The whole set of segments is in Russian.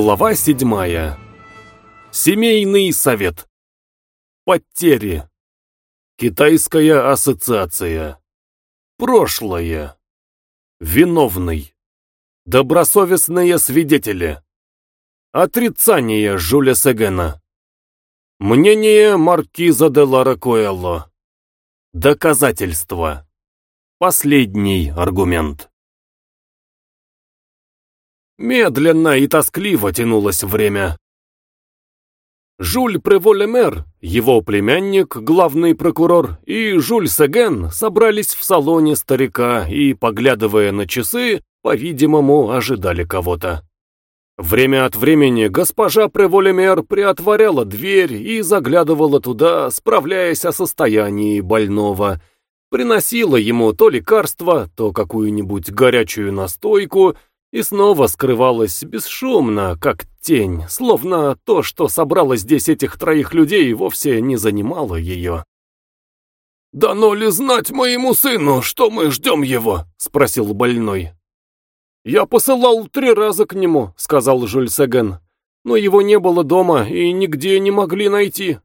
Глава седьмая. Семейный совет. Потери. Китайская ассоциация. Прошлое. Виновный. Добросовестные свидетели. Отрицание Жюля Сегена. Мнение маркиза де Ларакуэлло. Доказательства. Последний аргумент. Медленно и тоскливо тянулось время. Жюль Преволемер, его племянник, главный прокурор, и Жюль Сеген собрались в салоне старика и, поглядывая на часы, по-видимому, ожидали кого-то. Время от времени госпожа Преволемер приотворяла дверь и заглядывала туда, справляясь о состоянии больного, приносила ему то лекарство, то какую-нибудь горячую настойку — и снова скрывалась бесшумно, как тень, словно то, что собрало здесь этих троих людей, вовсе не занимало ее. «Дано ли знать моему сыну, что мы ждем его?» — спросил больной. «Я посылал три раза к нему», — сказал Жюль Сеген, «но его не было дома и нигде не могли найти.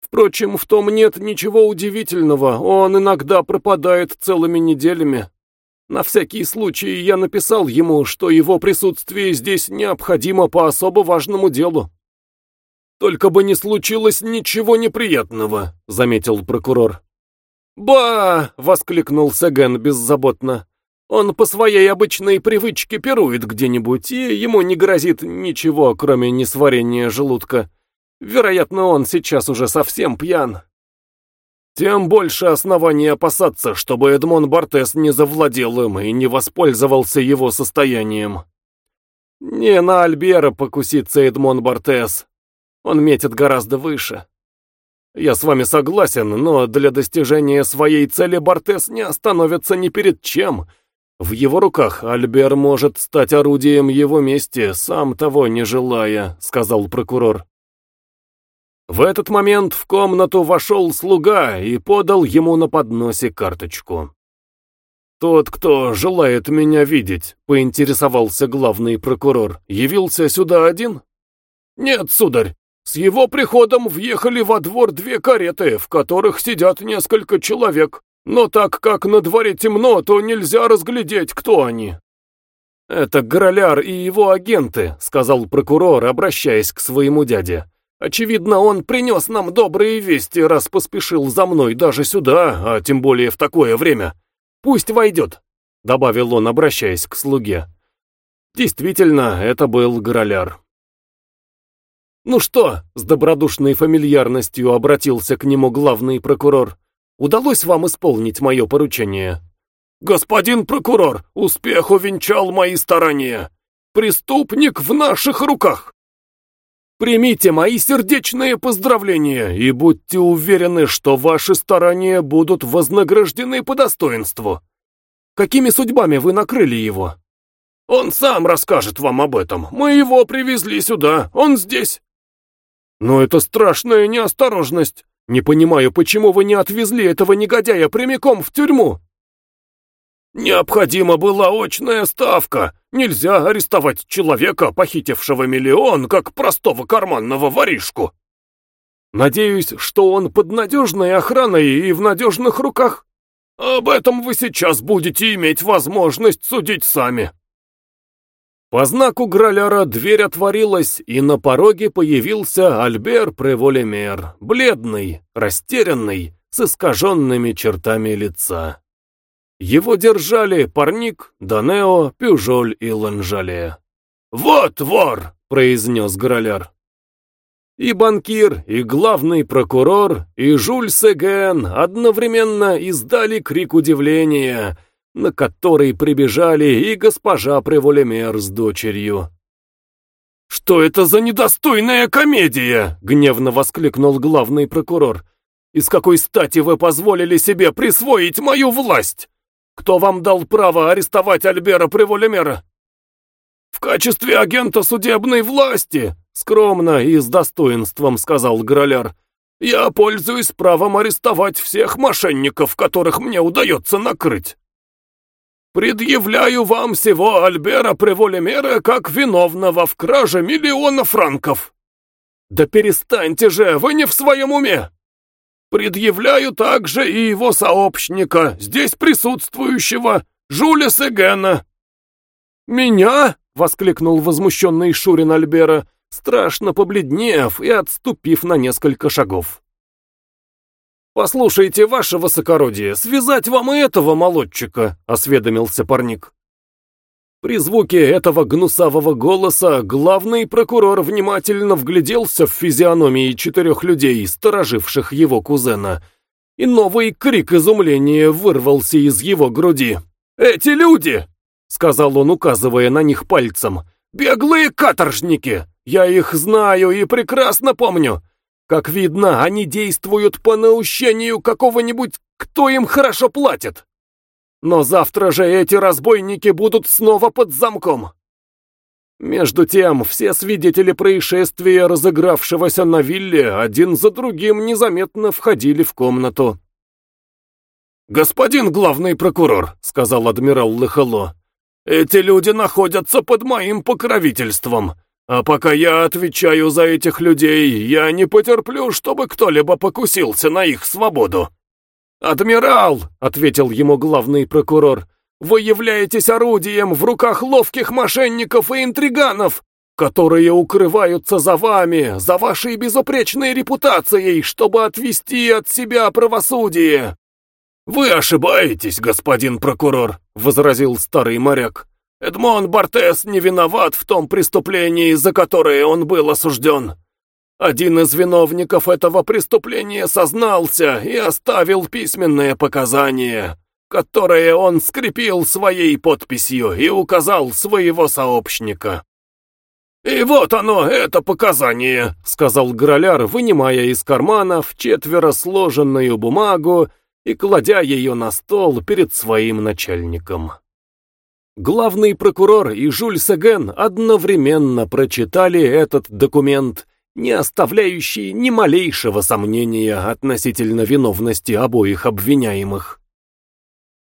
Впрочем, в том нет ничего удивительного, он иногда пропадает целыми неделями». На всякий случай я написал ему, что его присутствие здесь необходимо по особо важному делу. «Только бы не случилось ничего неприятного», — заметил прокурор. «Ба!» — воскликнул Сеген беззаботно. «Он по своей обычной привычке пирует где-нибудь, и ему не грозит ничего, кроме несварения желудка. Вероятно, он сейчас уже совсем пьян». Тем больше оснований опасаться, чтобы Эдмон Бартес не завладел им и не воспользовался его состоянием. Не на Альбера покусится Эдмон Бартес. Он метит гораздо выше. Я с вами согласен, но для достижения своей цели Бартес не остановится ни перед чем. В его руках Альбер может стать орудием его мести, сам того не желая, сказал прокурор. В этот момент в комнату вошел слуга и подал ему на подносе карточку. «Тот, кто желает меня видеть», — поинтересовался главный прокурор, — «явился сюда один?» «Нет, сударь, с его приходом въехали во двор две кареты, в которых сидят несколько человек, но так как на дворе темно, то нельзя разглядеть, кто они». «Это Гороляр и его агенты», — сказал прокурор, обращаясь к своему дяде. Очевидно, он принес нам добрые вести, раз поспешил за мной даже сюда, а тем более в такое время. Пусть войдет», — добавил он, обращаясь к слуге. Действительно, это был Гороляр. «Ну что?» — с добродушной фамильярностью обратился к нему главный прокурор. «Удалось вам исполнить мое поручение?» «Господин прокурор, успех увенчал мои старания. Преступник в наших руках!» Примите мои сердечные поздравления и будьте уверены, что ваши старания будут вознаграждены по достоинству. Какими судьбами вы накрыли его? Он сам расскажет вам об этом. Мы его привезли сюда, он здесь. Но это страшная неосторожность. Не понимаю, почему вы не отвезли этого негодяя прямиком в тюрьму. Необходима была очная ставка. Нельзя арестовать человека, похитившего миллион, как простого карманного воришку. Надеюсь, что он под надежной охраной и в надежных руках. Об этом вы сейчас будете иметь возможность судить сами. По знаку Граляра дверь отворилась, и на пороге появился Альбер Преволемер, бледный, растерянный, с искаженными чертами лица. Его держали Парник, Данео, Пюжоль и Ланжале. «Вот вор!» — произнес Граляр. И банкир, и главный прокурор, и Жуль Сеген одновременно издали крик удивления, на который прибежали и госпожа Преволемер с дочерью. «Что это за недостойная комедия?» — гневно воскликнул главный прокурор. «Из какой стати вы позволили себе присвоить мою власть? Кто вам дал право арестовать Альбера Приволемера? В качестве агента судебной власти, скромно и с достоинством сказал Граляр, я пользуюсь правом арестовать всех мошенников, которых мне удается накрыть. предъявляю вам всего Альбера Преволемера как виновного в краже миллиона франков. Да перестаньте же, вы не в своем уме. Предъявляю также и его сообщника, здесь присутствующего, Жуля Сегена. «Меня?» — воскликнул возмущенный Шурин Альбера, страшно побледнев и отступив на несколько шагов. «Послушайте, ваше высокородие, связать вам и этого молодчика», — осведомился парник. При звуке этого гнусавого голоса главный прокурор внимательно вгляделся в физиономии четырех людей, стороживших его кузена, и новый крик изумления вырвался из его груди. «Эти люди!» — сказал он, указывая на них пальцем. «Беглые каторжники! Я их знаю и прекрасно помню! Как видно, они действуют по наущению какого-нибудь, кто им хорошо платит!» Но завтра же эти разбойники будут снова под замком. Между тем, все свидетели происшествия, разыгравшегося на вилле, один за другим незаметно входили в комнату. «Господин главный прокурор», — сказал адмирал Лыхало, — «эти люди находятся под моим покровительством, а пока я отвечаю за этих людей, я не потерплю, чтобы кто-либо покусился на их свободу». «Адмирал!» — ответил ему главный прокурор. «Вы являетесь орудием в руках ловких мошенников и интриганов, которые укрываются за вами, за вашей безупречной репутацией, чтобы отвести от себя правосудие». «Вы ошибаетесь, господин прокурор», — возразил старый моряк. «Эдмон Бартес не виноват в том преступлении, за которое он был осужден. Один из виновников этого преступления сознался и оставил письменное показание, которое он скрепил своей подписью и указал своего сообщника. «И вот оно, это показание», — сказал Граляр, вынимая из кармана в четверо сложенную бумагу и кладя ее на стол перед своим начальником. Главный прокурор и Жюль Сеген одновременно прочитали этот документ не оставляющий ни малейшего сомнения относительно виновности обоих обвиняемых.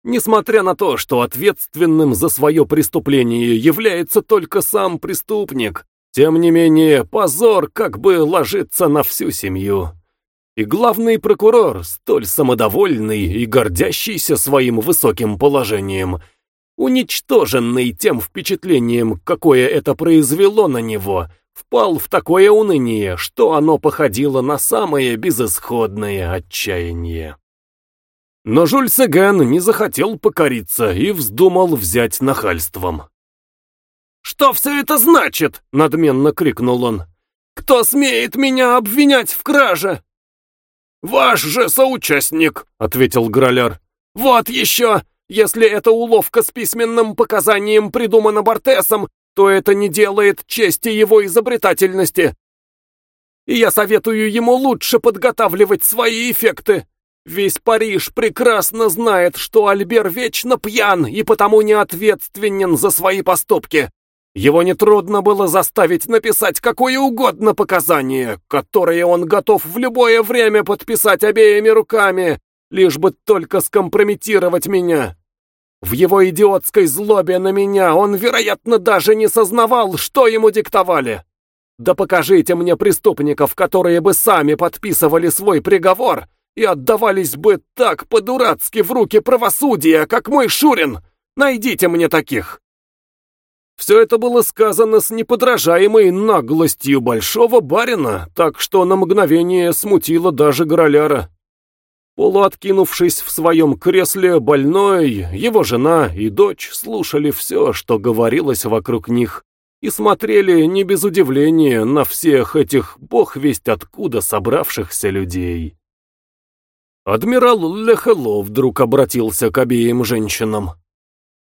Несмотря на то, что ответственным за свое преступление является только сам преступник, тем не менее позор как бы ложится на всю семью. И главный прокурор, столь самодовольный и гордящийся своим высоким положением, уничтоженный тем впечатлением, какое это произвело на него, впал в такое уныние, что оно походило на самое безысходное отчаяние. Но Жюль Сеган не захотел покориться и вздумал взять нахальством. «Что все это значит?» — надменно крикнул он. «Кто смеет меня обвинять в краже?» «Ваш же соучастник», — ответил Граляр. «Вот еще! Если эта уловка с письменным показанием придумана Бортесом, то это не делает чести его изобретательности. И я советую ему лучше подготавливать свои эффекты. Весь Париж прекрасно знает, что Альбер вечно пьян и потому не ответственен за свои поступки. Его нетрудно было заставить написать какое угодно показание, которое он готов в любое время подписать обеими руками, лишь бы только скомпрометировать меня. В его идиотской злобе на меня он, вероятно, даже не сознавал, что ему диктовали. Да покажите мне преступников, которые бы сами подписывали свой приговор и отдавались бы так по-дурацки в руки правосудия, как мой Шурин. Найдите мне таких. Все это было сказано с неподражаемой наглостью большого барина, так что на мгновение смутило даже Гороляра. Полуоткинувшись в своем кресле, больной, его жена и дочь слушали все, что говорилось вокруг них, и смотрели не без удивления на всех этих бог весть откуда собравшихся людей. Адмирал Лехело вдруг обратился к обеим женщинам.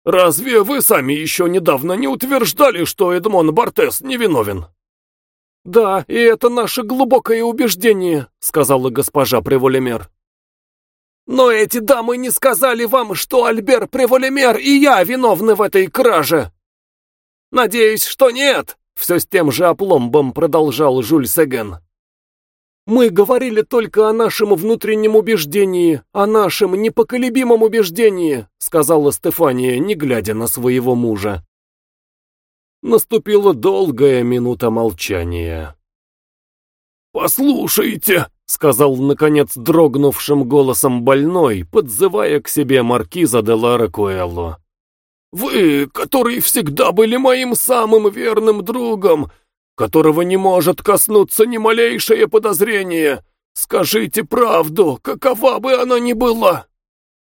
«Разве вы сами еще недавно не утверждали, что Эдмон Бартес невиновен?» «Да, и это наше глубокое убеждение», — сказала госпожа Преволемер. Но эти дамы не сказали вам, что Альбер Преволемер и я виновны в этой краже. Надеюсь, что нет, все с тем же опломбом продолжал Жюль Сеген. Мы говорили только о нашем внутреннем убеждении, о нашем непоколебимом убеждении, сказала Стефания, не глядя на своего мужа. Наступила долгая минута молчания. «Послушайте», — сказал, наконец, дрогнувшим голосом больной, подзывая к себе маркиза де Лара Куэлло. «Вы, которые всегда были моим самым верным другом, которого не может коснуться ни малейшее подозрение, скажите правду, какова бы она ни была.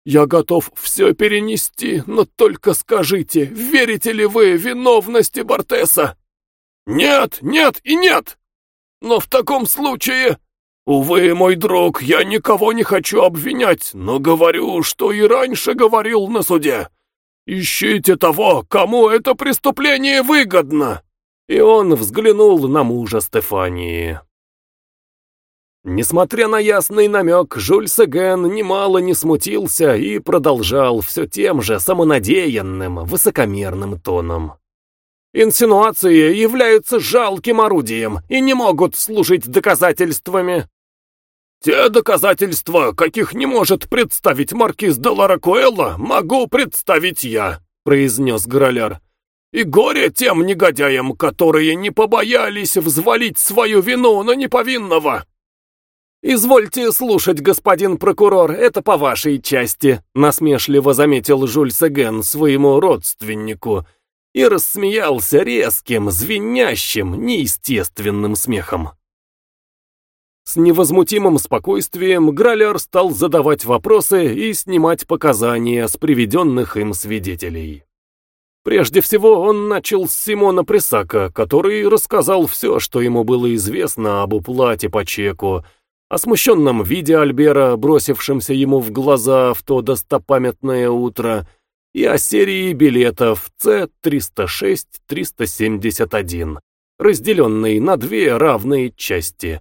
Я готов все перенести, но только скажите, верите ли вы виновности Бортеса? Нет, нет и нет! Но в таком случае... Увы, мой друг, я никого не хочу обвинять, но говорю, что и раньше говорил на суде. Ищите того, кому это преступление выгодно. И он взглянул на мужа Стефании. Несмотря на ясный намек, Жюль Сеген немало не смутился и продолжал все тем же самонадеянным, высокомерным тоном. Инсинуации являются жалким орудием и не могут служить доказательствами. Те доказательства, каких не может представить маркиз де Ларакуэлло, могу представить я, произнес Гороляр. И горе тем негодяям, которые не побоялись взвалить свою вину на неповинного. «Извольте слушать, господин прокурор, это по вашей части», насмешливо заметил Жюль Сеген своему родственнику, и рассмеялся резким, звенящим, неестественным смехом. С невозмутимым спокойствием Граляр стал задавать вопросы и снимать показания с приведенных им свидетелей. Прежде всего он начал с Симона Присака, который рассказал все, что ему было известно об уплате по чеку, о смущенном виде Альбера, бросившемся ему в глаза в то достопамятное утро, и о серии билетов C306-371, разделенной на две равные части.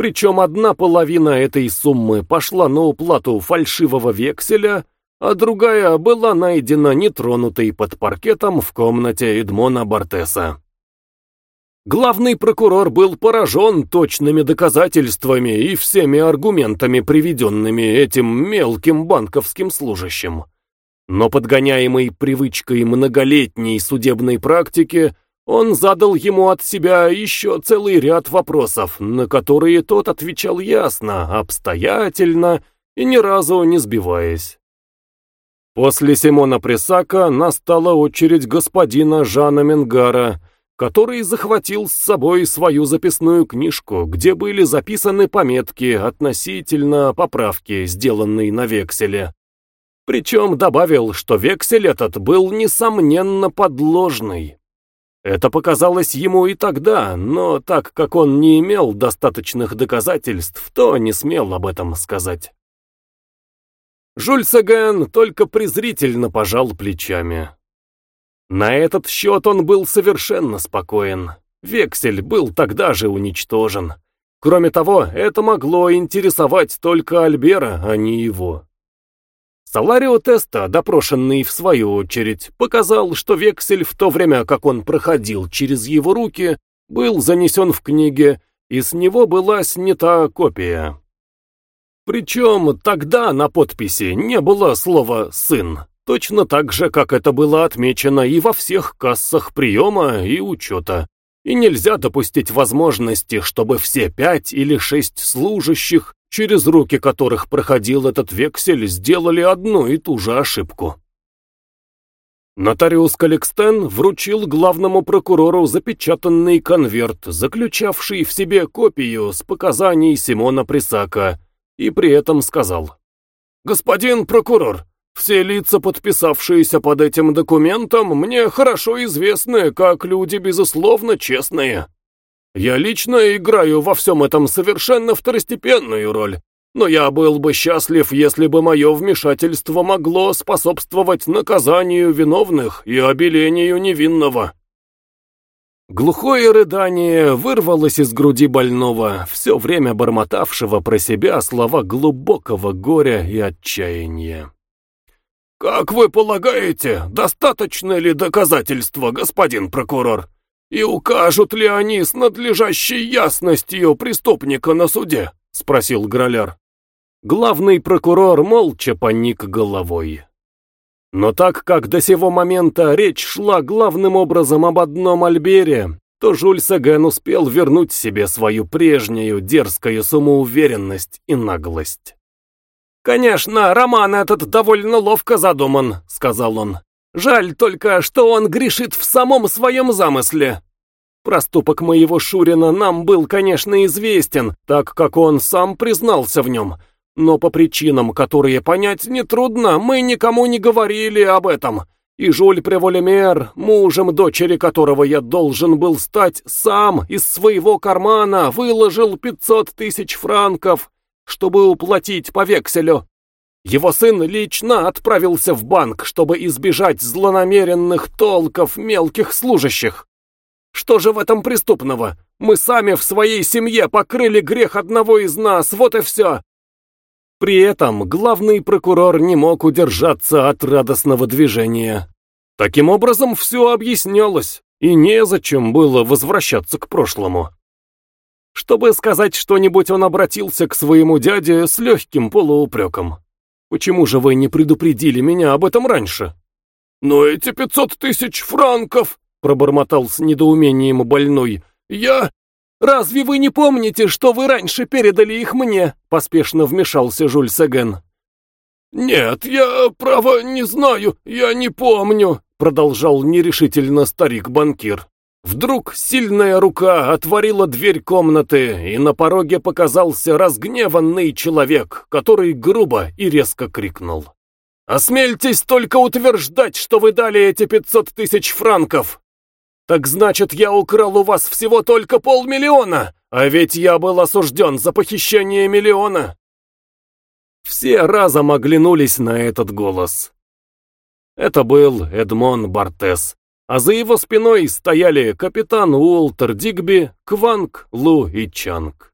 Причем одна половина этой суммы пошла на уплату фальшивого векселя, а другая была найдена нетронутой под паркетом в комнате Эдмона Бартеса. Главный прокурор был поражен точными доказательствами и всеми аргументами, приведенными этим мелким банковским служащим. Но подгоняемый привычкой многолетней судебной практики, он задал ему от себя еще целый ряд вопросов, на которые тот отвечал ясно, обстоятельно и ни разу не сбиваясь. После Симона Пресака настала очередь господина Жана Менгара, который захватил с собой свою записную книжку, где были записаны пометки относительно поправки, сделанной на векселе. Причем добавил, что вексель этот был несомненно подложный. Это показалось ему и тогда, но так как он не имел достаточных доказательств, то не смел об этом сказать. Жюль Саген только презрительно пожал плечами. На этот счет он был совершенно спокоен. Вексель был тогда же уничтожен. Кроме того, это могло интересовать только Альбера, а не его. Саларио Теста, допрошенный в свою очередь, показал, что вексель в то время, как он проходил через его руки, был занесен в книге, и с него была снята копия. Причем тогда на подписи не было слова «сын», точно так же, как это было отмечено и во всех кассах приема и учета. И нельзя допустить возможности, чтобы все пять или шесть служащих через руки которых проходил этот вексель, сделали одну и ту же ошибку. Нотариус Каликстен вручил главному прокурору запечатанный конверт, заключавший в себе копию с показаний Симона Присака, и при этом сказал, «Господин прокурор, все лица, подписавшиеся под этим документом, мне хорошо известны как люди, безусловно, честные. Я лично играю во всем этом совершенно второстепенную роль, но я был бы счастлив, если бы мое вмешательство могло способствовать наказанию виновных и обелению невинного. Глухое рыдание вырвалось из груди больного, все время бормотавшего про себя слова глубокого горя и отчаяния. «Как вы полагаете, достаточно ли доказательства, господин прокурор?» «И укажут ли они с надлежащей ясностью преступника на суде?» — спросил Граляр. Главный прокурор молча поник головой. Но так как до сего момента речь шла главным образом об одном Альбере, то Жюль Сеген успел вернуть себе свою прежнюю дерзкую самоуверенность и наглость. «Конечно, роман этот довольно ловко задуман», — сказал он. «Жаль только, что он грешит в самом своем замысле. Проступок моего Шурина нам был, конечно, известен, так как он сам признался в нем, но по причинам, которые понять нетрудно, мы никому не говорили об этом, и Жуль Преволемер, мужем дочери которого я должен был стать, сам из своего кармана выложил 500 тысяч франков, чтобы уплатить по векселю. Его сын лично отправился в банк, чтобы избежать злонамеренных толков мелких служащих. Что же в этом преступного? Мы сами в своей семье покрыли грех одного из нас, вот и все. При этом главный прокурор не мог удержаться от радостного движения. Таким образом, все объяснялось, и незачем было возвращаться к прошлому. Чтобы сказать что-нибудь, он обратился к своему дяде с легким полуупреком. «Почему же вы не предупредили меня об этом раньше?» «Но эти пятьсот тысяч франков!» — пробормотал с недоумением больной. «Я...» «Разве вы не помните, что вы раньше передали их мне?» — поспешно вмешался Жюль Сеген. «Нет, я, право, не знаю, я не помню», — продолжал нерешительно старик-банкир. Вдруг сильная рука отворила дверь комнаты, и на пороге показался разгневанный человек, который грубо и резко крикнул. «Осмельтесь только утверждать, что вы дали эти пятьсот тысяч франков! Так значит, я украл у вас всего только полмиллиона, а ведь я был осужден за похищение миллиона. Все разом оглянулись на этот голос. Это был Эдмон Бартес, а за его спиной стояли капитан Уолтер Дигби, Кванг, Лу и Чанг.